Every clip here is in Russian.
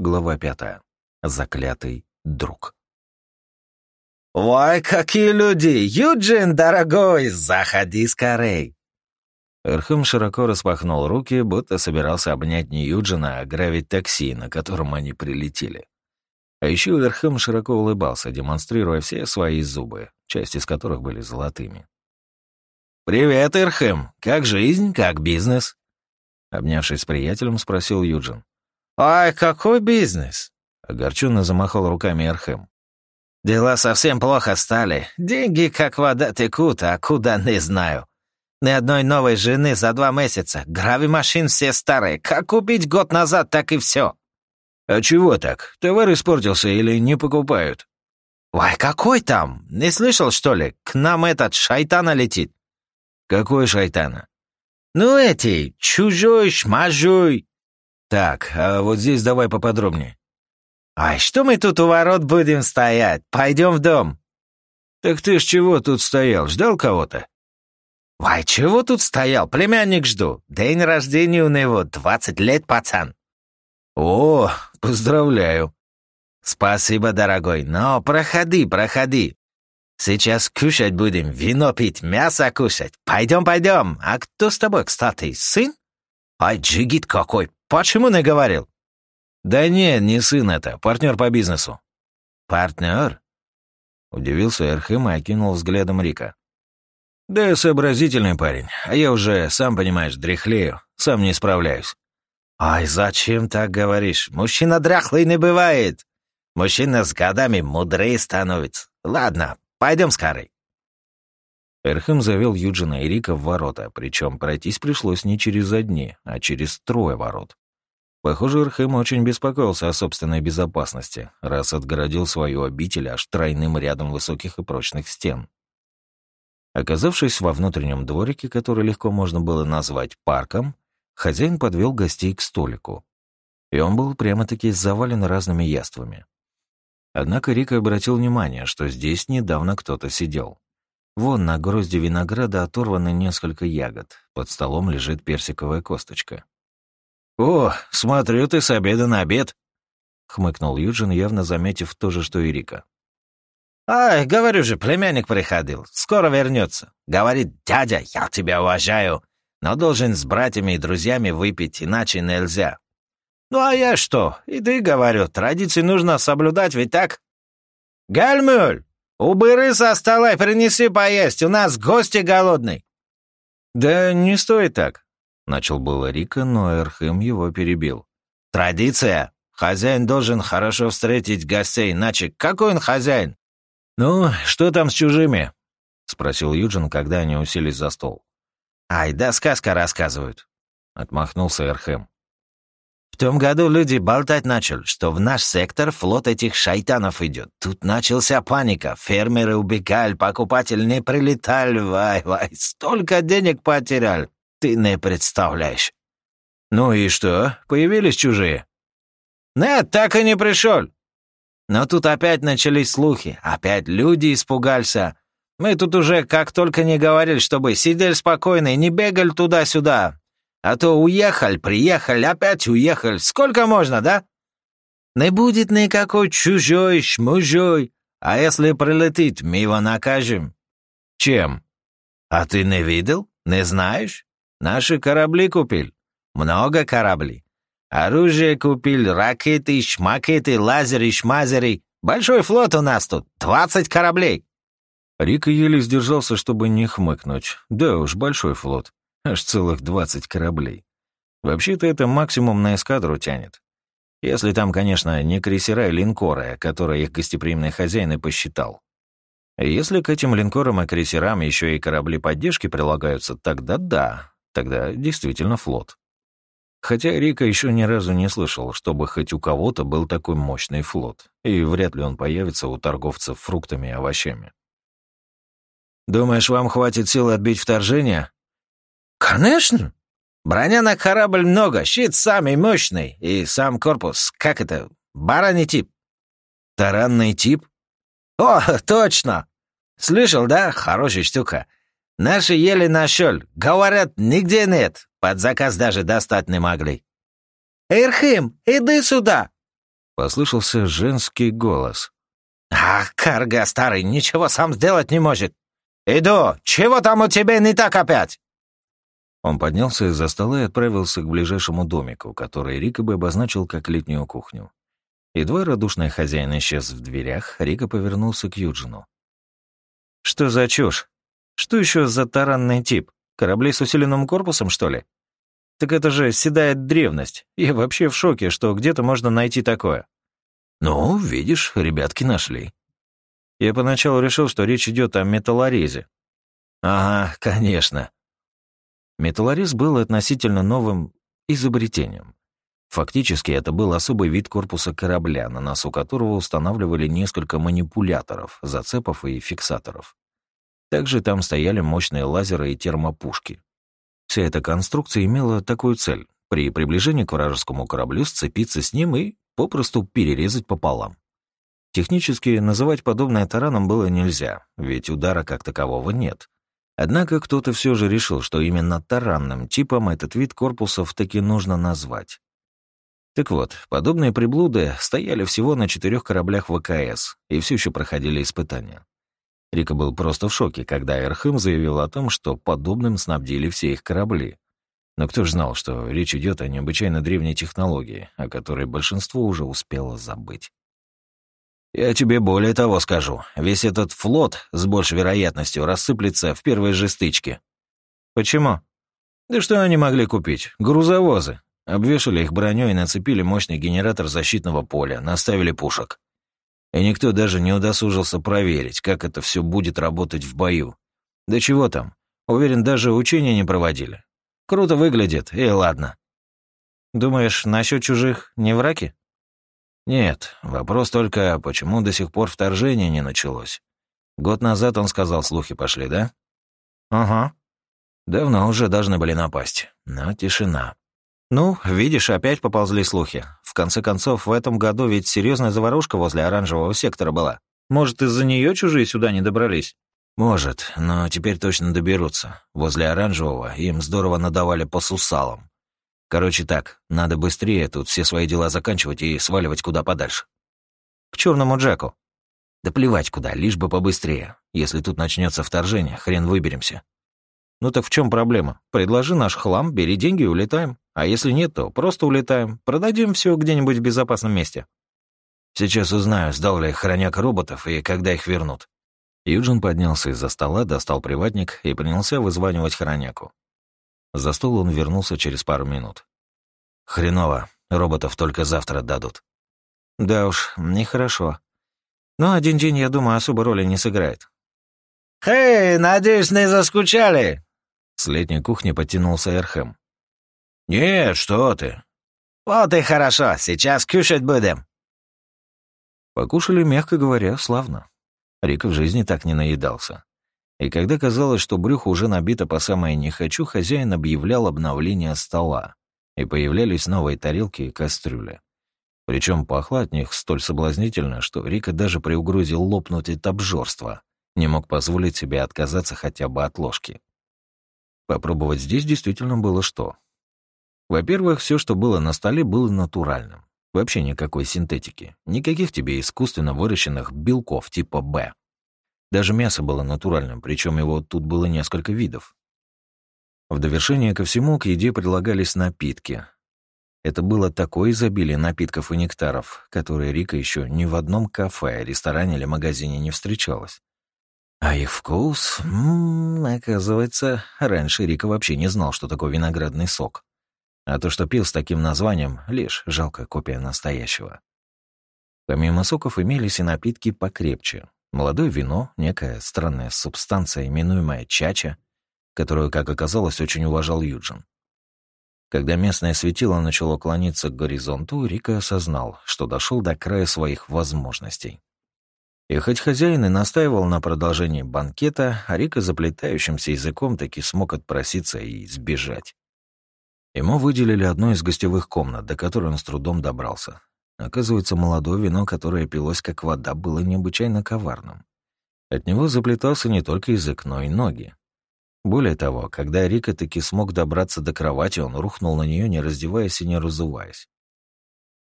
Глава пятая. Заклятый друг. «Ой, какие люди! Юджин, дорогой, заходи скорей!» Эрхем широко распахнул руки, будто собирался обнять не Юджина, а гравить такси, на котором они прилетели. А еще Эрхем широко улыбался, демонстрируя все свои зубы, часть из которых были золотыми. «Привет, Эрхем! Как жизнь, как бизнес?» Обнявшись с приятелем, спросил Юджин. «Ай, какой бизнес?» Огорченно замахал руками Эрхэм. «Дела совсем плохо стали. Деньги как вода текут, а куда не знаю. Ни одной новой жены за два месяца. Грави-машин все старые. Как купить год назад, так и все. «А чего так? Товар испортился или не покупают?» «Ой, какой там? Не слышал, что ли? К нам этот шайтана летит». «Какой шайтана?» «Ну эти, чужой, шмажой». «Так, а вот здесь давай поподробнее». «Ай, что мы тут у ворот будем стоять? Пойдем в дом». «Так ты ж чего тут стоял? Ждал кого-то?» «Вай, чего тут стоял? Племянник жду. День рождения у него, двадцать лет, пацан». «О, поздравляю». «Спасибо, дорогой, но проходи, проходи. Сейчас кушать будем, вино пить, мясо кушать. Пойдем, пойдем. А кто с тобой, кстати, сын? Ай, джигит какой, почему не говорил?» «Да не, не сын это, партнер по бизнесу». «Партнер?» Удивился Эрхем и окинул взглядом Рика. «Да сообразительный парень, а я уже, сам понимаешь, дряхлею, сам не справляюсь». «Ай, зачем так говоришь? Мужчина дряхлый не бывает. Мужчина с годами мудрее становится. Ладно, пойдем скорей». Эрхем завел Юджина и Рика в ворота, причем пройтись пришлось не через одни, а через трое ворот. Похоже, Эрхем очень беспокоился о собственной безопасности, раз отгородил свою обитель аж тройным рядом высоких и прочных стен. Оказавшись во внутреннем дворике, который легко можно было назвать парком, хозяин подвел гостей к столику. И он был прямо-таки завален разными яствами. Однако Рик обратил внимание, что здесь недавно кто-то сидел. Вон на грозде винограда оторваны несколько ягод, под столом лежит персиковая косточка. «О, смотрю, ты с обеда на обед», — хмыкнул Юджин, явно заметив то же, что и Рика. «Ай, говорю же, племянник приходил, скоро вернется. Говорит, дядя, я тебя уважаю, но должен с братьями и друзьями выпить, иначе нельзя. Ну а я что? И ты, говорю, традиции нужно соблюдать, ведь так? Гальмюль, убери со стола принеси поесть, у нас гости голодный. Да не стоит так, начал было Рика, но Эрхем его перебил. Традиция. Хозяин должен хорошо встретить гостей, иначе какой он хозяин? «Ну, что там с чужими?» — спросил Юджин, когда они уселись за стол. «Ай, да сказка рассказывают», — отмахнулся Эрхем. «В том году люди болтать начали, что в наш сектор флот этих шайтанов идет. Тут начался паника, фермеры убегали, покупатель не прилетали, вай-вай, столько денег потерял, ты не представляешь». «Ну и что, появились чужие?» «Нет, так и не пришел. Но тут опять начались слухи, опять люди испугались. Мы тут уже как только не говорили, чтобы сидели спокойно и не бегали туда-сюда. А то уехали, приехали, опять уехали. Сколько можно, да? Не будет никакой чужой, шмужой. А если прилетит, мы его накажем. Чем? А ты не видел? Не знаешь? Наши корабли купил. Много кораблей. Оружие купил, ракеты, шмакеты, лазеры, шмазеры. Большой флот у нас тут, двадцать кораблей. Рика еле сдержался, чтобы не хмыкнуть. Да уж, большой флот. Аж целых двадцать кораблей. Вообще-то это максимум на эскадру тянет. Если там, конечно, не крейсера и линкоры, которые их гостеприимный хозяин и посчитал. Если к этим линкорам и крейсерам еще и корабли поддержки прилагаются, тогда да, тогда действительно флот. Хотя Рика еще ни разу не слышал, чтобы хоть у кого-то был такой мощный флот, и вряд ли он появится у торговцев фруктами и овощами. «Думаешь, вам хватит сил отбить вторжение?» «Конечно! Броня на корабль много, щит самый мощный, и сам корпус, как это, бараний тип». «Таранный тип?» «О, точно! Слышал, да? Хорошая штука. Наши еле нашел. Говорят, нигде нет. Под заказ даже достать не могли. «Эрхим, иди сюда!» Послышался женский голос. «Ах, Карга старый, ничего сам сделать не может! Иду! Чего там у тебя не так опять?» Он поднялся из-за стола и отправился к ближайшему домику, который Рика бы обозначил как летнюю кухню. Едва радушный хозяин исчез в дверях, Рика повернулся к Юджину. «Что за чушь? Что еще за таранный тип? Корабли с усиленным корпусом, что ли? Так это же седая древность. Я вообще в шоке, что где-то можно найти такое». «Ну, видишь, ребятки нашли». Я поначалу решил, что речь идет о металлорезе. «Ага, конечно». Металлорез был относительно новым изобретением. Фактически это был особый вид корпуса корабля, на носу которого устанавливали несколько манипуляторов, зацепов и фиксаторов. Также там стояли мощные лазеры и термопушки. Вся эта конструкция имела такую цель — при приближении к вражескому кораблю сцепиться с ним и попросту перерезать пополам. Технически называть подобное тараном было нельзя, ведь удара как такового нет. Однако кто-то все же решил, что именно таранным типом этот вид корпусов таки нужно назвать. Так вот, подобные приблуды стояли всего на четырех кораблях ВКС и все еще проходили испытания. Рика был просто в шоке, когда Эрхым заявил о том, что подобным снабдили все их корабли. Но кто ж знал, что речь идет о необычайно древней технологии, о которой большинство уже успело забыть. «Я тебе более того скажу. Весь этот флот с большей вероятностью рассыплется в первой же стычке». «Почему?» «Да что они могли купить? Грузовозы. Обвешали их броней нацепили мощный генератор защитного поля, наставили пушек. И никто даже не удосужился проверить, как это все будет работать в бою. Да чего там? Уверен, даже учения не проводили. Круто выглядит, и ладно. Думаешь, насчет чужих не враки? Нет, вопрос только, почему до сих пор вторжение не началось? Год назад он сказал, слухи пошли, да? Ага. Давно уже должны были напасть, но тишина. Ну, видишь, опять поползли слухи. В конце концов, в этом году ведь серьезная заварушка возле оранжевого сектора была. Может, из-за нее чужие сюда не добрались? Может, но теперь точно доберутся. Возле оранжевого им здорово надавали по сусалам. Короче так, надо быстрее тут все свои дела заканчивать и сваливать куда подальше. К черному Джеку. Да плевать куда, лишь бы побыстрее. Если тут начнется вторжение, хрен выберемся. Ну так в чем проблема? Предложи наш хлам, бери деньги и улетаем. А если нет, то просто улетаем. Продадим все где-нибудь в безопасном месте. Сейчас узнаю, сдал ли хроняк роботов и когда их вернут. Юджин поднялся из-за стола, достал приватник и принялся вызванивать хроняку. За стол он вернулся через пару минут. «Хреново. Роботов только завтра дадут». «Да уж, нехорошо. Но один день, я думаю, особой роли не сыграет». «Хей, надеюсь, не заскучали?» С летней кухни подтянулся Эрхем. «Нет, что ты!» «Вот и хорошо, сейчас кушать будем!» Покушали, мягко говоря, славно. Рика в жизни так не наедался. И когда казалось, что брюхо уже набито по самое «не хочу», хозяин объявлял обновление стола, и появлялись новые тарелки и кастрюли. Причем пахло от них столь соблазнительно, что Рика даже при угрозе лопнуть от обжорства не мог позволить себе отказаться хотя бы от ложки. Попробовать здесь действительно было что. Во-первых, все, что было на столе, было натуральным. Вообще никакой синтетики, никаких тебе искусственно выращенных белков типа «Б». Даже мясо было натуральным, причем его тут было несколько видов. В довершение ко всему к еде предлагались напитки. Это было такое изобилие напитков и нектаров, которые Рика еще ни в одном кафе, ресторане или магазине не встречалась. А их вкус... М -м, оказывается, раньше Рика вообще не знал, что такое виноградный сок. А то, что пил с таким названием, лишь жалкая копия настоящего. Помимо соков имелись и напитки покрепче. Молодое вино, некая странная субстанция, именуемая чача, которую, как оказалось, очень уважал Юджин. Когда местное светило начало клониться к горизонту, Рика осознал, что дошел до края своих возможностей. И хоть хозяин и настаивал на продолжении банкета, Рика заплетающимся языком таки смог отпроситься и сбежать. Ему выделили одну из гостевых комнат, до которой он с трудом добрался. Оказывается, молодое вино, которое пилось как вода, было необычайно коварным. От него заплетался не только язык, но и ноги. Более того, когда Рика таки смог добраться до кровати, он рухнул на нее, не раздеваясь и не разуваясь.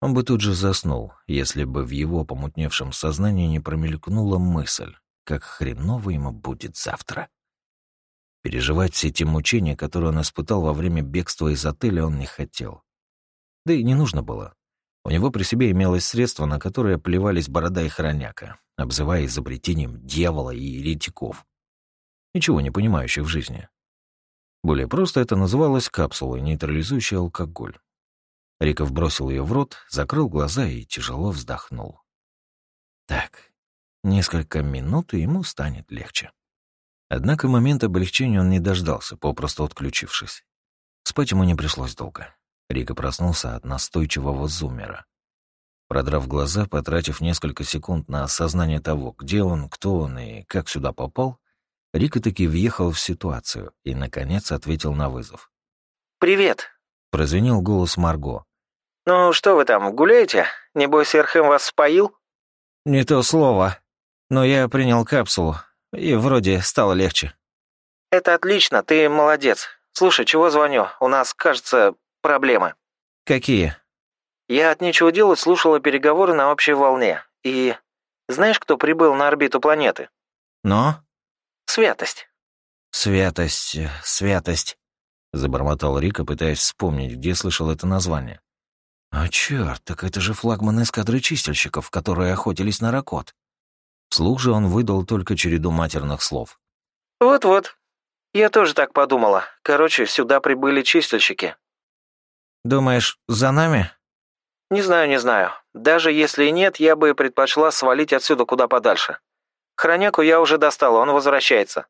Он бы тут же заснул, если бы в его помутневшем сознании не промелькнула мысль, как хреново ему будет завтра. Переживать все те мучения, которые он испытал во время бегства из отеля, он не хотел. Да и не нужно было. У него при себе имелось средство, на которое плевались борода и хроняка, обзывая изобретением дьявола и еретиков, ничего не понимающих в жизни. Более просто это называлось капсулой, нейтрализующей алкоголь. Риков бросил ее в рот, закрыл глаза и тяжело вздохнул. Так, несколько минут, и ему станет легче. Однако момент облегчения он не дождался, попросту отключившись. Спать ему не пришлось долго. Рика проснулся от настойчивого зумера. Продрав глаза, потратив несколько секунд на осознание того, где он, кто он и как сюда попал, Рика таки въехал в ситуацию и, наконец, ответил на вызов. «Привет», — прозвенел голос Марго. «Ну, что вы там, гуляете? Небось, Эрхэм вас споил?» «Не то слово. Но я принял капсулу, и вроде стало легче». «Это отлично, ты молодец. Слушай, чего звоню? У нас, кажется, проблемы». «Какие?» «Я от нечего делать слушала переговоры на общей волне. И знаешь, кто прибыл на орбиту планеты?» «Но?» «Святость». «Святость, святость», — забормотал Рика, пытаясь вспомнить, где слышал это название. «А чёрт, так это же флагман эскадры чистильщиков, которые охотились на Ракот». Вслух же он выдал только череду матерных слов. «Вот-вот. Я тоже так подумала. Короче, сюда прибыли чистильщики». «Думаешь, за нами?» «Не знаю, не знаю. Даже если и нет, я бы предпочла свалить отсюда куда подальше. Хроняку я уже достала, он возвращается.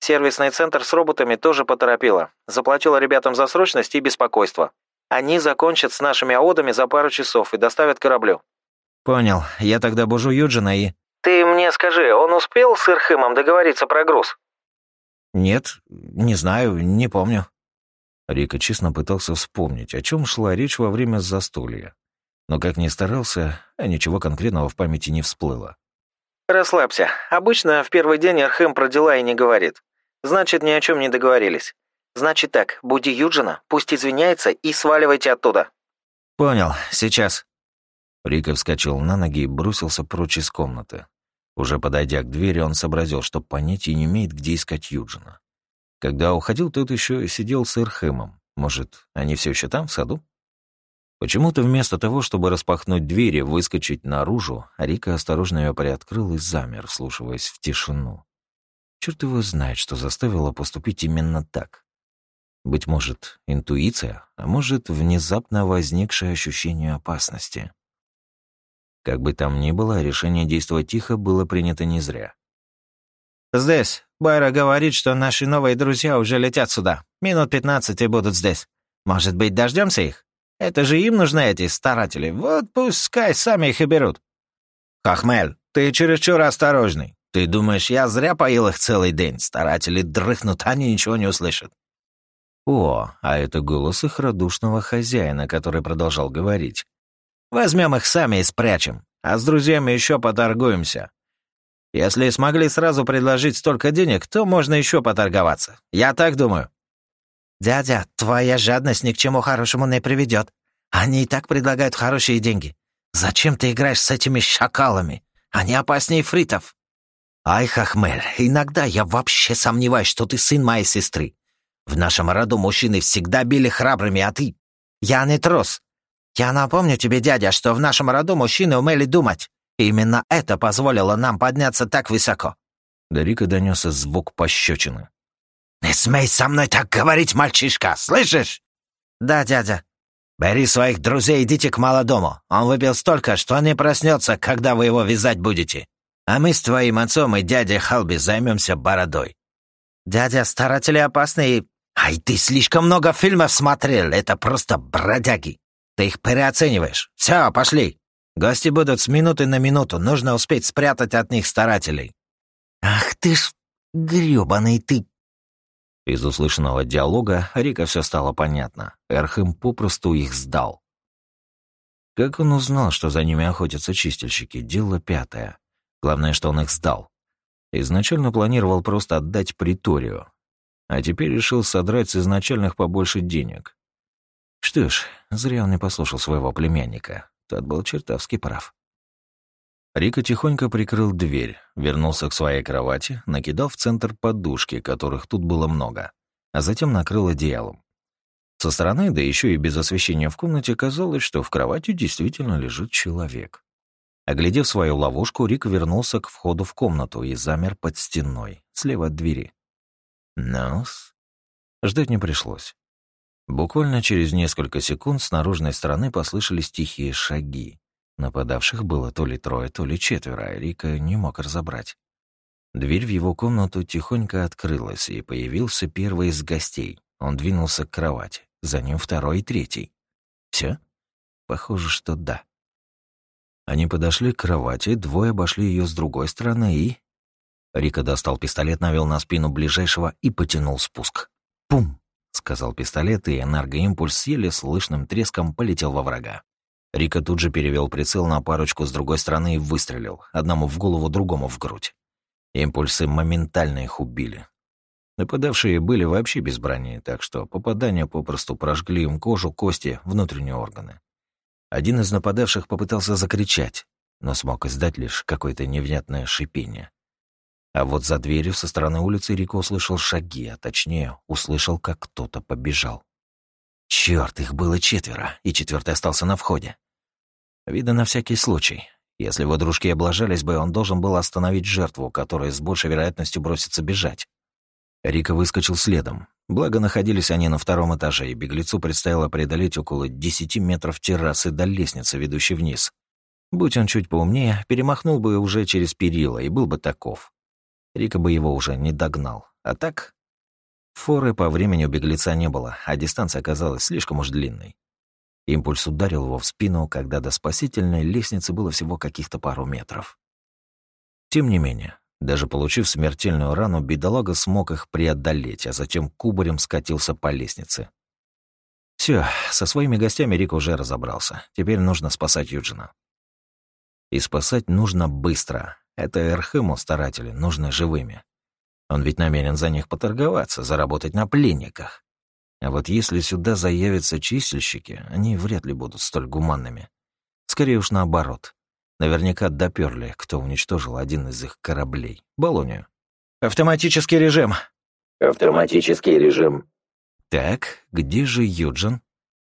Сервисный центр с роботами тоже поторопила. Заплатила ребятам за срочность и беспокойство. Они закончат с нашими аодами за пару часов и доставят кораблю». «Понял. Я тогда бужу Юджина и...» «Ты мне скажи, он успел с Ирхымом договориться про груз?» «Нет, не знаю, не помню». Рика честно пытался вспомнить, о чем шла речь во время застолья. Но как ни старался, а ничего конкретного в памяти не всплыло. «Расслабься. Обычно в первый день Архым про дела и не говорит. Значит, ни о чем не договорились. Значит так, буди Юджина, пусть извиняется и сваливайте оттуда». «Понял, сейчас». Рика вскочил на ноги и бросился прочь из комнаты. Уже подойдя к двери, он сообразил, что понятия не имеет, где искать Юджина. Когда уходил, тот еще сидел с Ирхемом. Может, они все еще там, в саду? Почему-то вместо того, чтобы распахнуть двери, выскочить наружу, Рика осторожно ее приоткрыл и замер, вслушиваясь в тишину. Черт его знает, что заставило поступить именно так. Быть может, интуиция, а может, внезапно возникшее ощущение опасности. Как бы там ни было, решение действовать тихо было принято не зря. «Здесь. Байра говорит, что наши новые друзья уже летят сюда. Минут пятнадцать и будут здесь. Может быть, дождемся их? Это же им нужны эти старатели. Вот пускай сами их и берут». «Хахмель, ты чересчур осторожный. Ты думаешь, я зря поил их целый день? Старатели дрыхнут, они ничего не услышат». О, а это голос их радушного хозяина, который продолжал говорить. Возьмем их сами и спрячем, а с друзьями еще поторгуемся. Если смогли сразу предложить столько денег, то можно еще поторговаться. Я так думаю». «Дядя, твоя жадность ни к чему хорошему не приведет. Они и так предлагают хорошие деньги. Зачем ты играешь с этими шакалами? Они опаснее фритов». «Ай, Хахмель, иногда я вообще сомневаюсь, что ты сын моей сестры. В нашем роду мужчины всегда били храбрыми, а ты... Я не трус. «Я напомню тебе, дядя, что в нашем роду мужчины умели думать. Именно это позволило нам подняться так высоко». До Рика донесся звук пощечины. «Не смей со мной так говорить, мальчишка, слышишь?» «Да, дядя». «Бери своих друзей, идите к молодому. Он выпил столько, что не проснется, когда вы его вязать будете. А мы с твоим отцом и дядей Халби займемся бородой». «Дядя, старатели опасные. Ай, ты слишком много фильмов смотрел, это просто бродяги. Ты их переоцениваешь. Все, пошли. Гости будут с минуты на минуту. Нужно успеть спрятать от них старателей». «Ах ты ж грёбаный ты!» Из услышанного диалога Рика все стало понятно. Эрхем попросту их сдал. Как он узнал, что за ними охотятся чистильщики, дело пятое. Главное, что он их сдал. Изначально планировал просто отдать приторию. А теперь решил содрать с изначальных побольше денег. Что ж, зря он не послушал своего племянника. Тот был чертовски прав. Рика тихонько прикрыл дверь, вернулся к своей кровати, накидал в центр подушки, которых тут было много, а затем накрыл одеялом. Со стороны, да еще и без освещения в комнате, казалось, что в кровати действительно лежит человек. Оглядев свою ловушку, Рик вернулся к входу в комнату и замер под стеной, слева от двери. Нос. Ждать не пришлось. Буквально через несколько секунд с наружной стороны послышались тихие шаги. Нападавших было то ли трое, то ли четверо, а Рика не мог разобрать. Дверь в его комнату тихонько открылась, и появился первый из гостей. Он двинулся к кровати, за ним второй и третий. Все? Похоже, что да. Они подошли к кровати, двое обошли ее с другой стороны и... Рика достал пистолет, навел на спину ближайшего и потянул спуск. «Пум!» — сказал пистолет, и энергоимпульс еле слышным треском полетел во врага. Рика тут же перевел прицел на парочку с другой стороны и выстрелил, одному в голову, другому в грудь. Импульсы моментально их убили. Нападавшие были вообще без брони, так что попадания попросту прожгли им кожу, кости, внутренние органы. Один из нападавших попытался закричать, но смог издать лишь какое-то невнятное шипение. А вот за дверью со стороны улицы Рико услышал шаги, а точнее, услышал, как кто-то побежал. Черт, их было четверо, и четвертый остался на входе. Видно на всякий случай. Если его дружки облажались бы, он должен был остановить жертву, которая с большей вероятностью бросится бежать. Рика выскочил следом. Благо, находились они на втором этаже, и беглецу предстояло преодолеть около десяти метров террасы до лестницы, ведущей вниз. Будь он чуть поумнее, перемахнул бы уже через перила и был бы таков. Рика бы его уже не догнал. А так... Форы по времени у беглеца не было, а дистанция оказалась слишком уж длинной. Импульс ударил его в спину, когда до спасительной лестницы было всего каких-то пару метров. Тем не менее, даже получив смертельную рану, бедолага смог их преодолеть, а затем кубарем скатился по лестнице. Все, со своими гостями Рик уже разобрался. Теперь нужно спасать Юджина. И спасать нужно быстро. Это Эрхему старатели нужны живыми. Он ведь намерен за них поторговаться, заработать на пленниках. А вот если сюда заявятся чистильщики, они вряд ли будут столь гуманными. Скорее уж наоборот. Наверняка доперли, кто уничтожил один из их кораблей. Болонию. «Автоматический режим!» «Автоматический режим!» «Так, где же Юджин?»